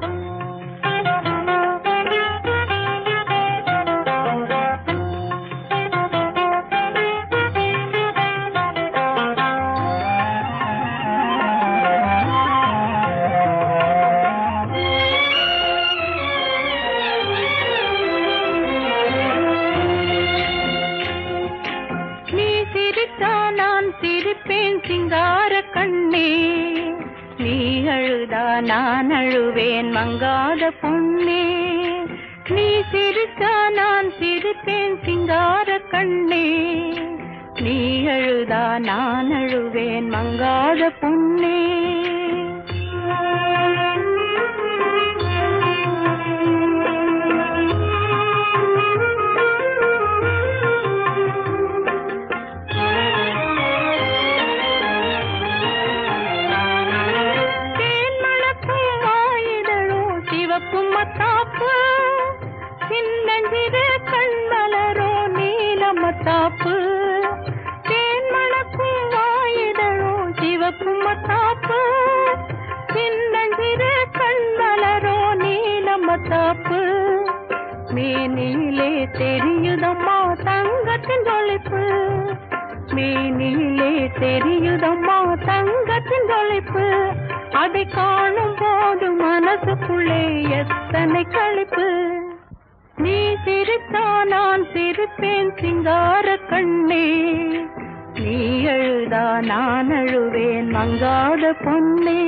நீ நான் அழுவேன் மங்காத பொன்னே. நீ சிரிக்க நான் சிரிப்பேன் சிங்கார கண்ணே. நீ அழுதா நான் அழுவேன் மங்காத பொன்னே. மத்தாப்பு சின்னஞ்சிறு கண்மலரோ நீலமத்தாப்பு தேன்மணக்கும் வாயிடரோ சிவப்பும் மத்தாப்பு சின்னஞ்சிறு கண்மலரோ நீலமத்தாப்பு மேனிலே தெரியுதம்மா தங்கத்தின் ஒழிப்பு மேனிலே தெரியுதம்மா தங்கத்தின் தொலைப்பு. அதை காணும் போதுமா மனசுக்குள்ளே எத்தனை கழிப்பு நீ சிரித்தா நான் சிரிப்பேன் சிங்கார கண்ணே. நீ அழுதா நான் அழுவேன் மங்காத பொன்னே.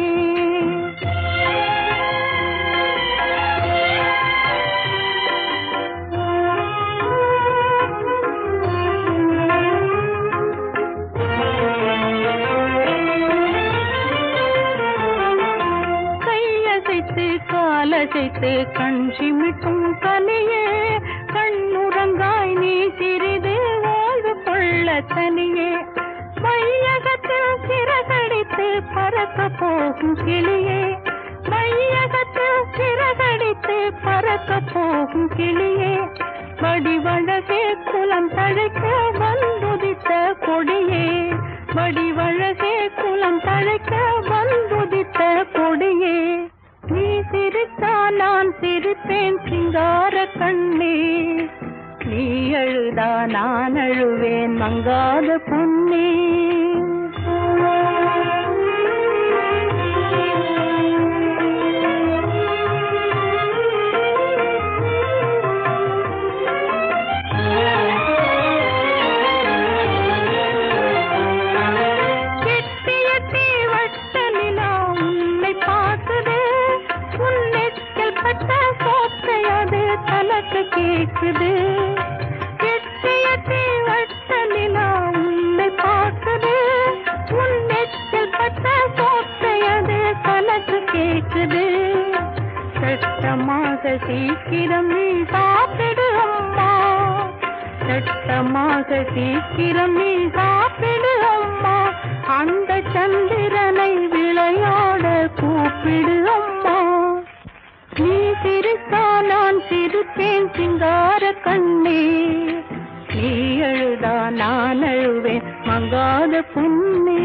காலசைத்து கண் சிமிட்டும் கனியே கண்ணுறங்காய் நீ சிறிது வாழ்வு கொள்ள தனியே. மையகத்தில் சிறகடித்து பறக்க போகும் கிளியே. மையகத்தில் சிறகடித்து பறக்க போகும் கிளியே. வடிவழகே குலம் தழைக்க வந்துதித்த கொடியே. வடிவழகே குலம் தழைக்க சிங்கார கண்ணே நீ அழுதா நான் அழுவேன் மங்காத பொன்னே. தனக்கு கேக்குது. கெட்டிய தீவட்ட நிலா உன்னை பார்க்குது. உன் நெற்றில் பட்ட சோத்தையது தனக்கு கேக்குது. சட்டமாக சீக்கிரம் நீ சாப்பிடு அம்மா. சட்டமாக சீக்கிரம் நீ சாப்பிடு அம்மா. அந்த சந்திரனை விளையாட கூப்பிடு சிரித்தேன் சிங்கார கண்ணே. நீ அழுதா நான் அழுவேன் மங்காத புண்ணே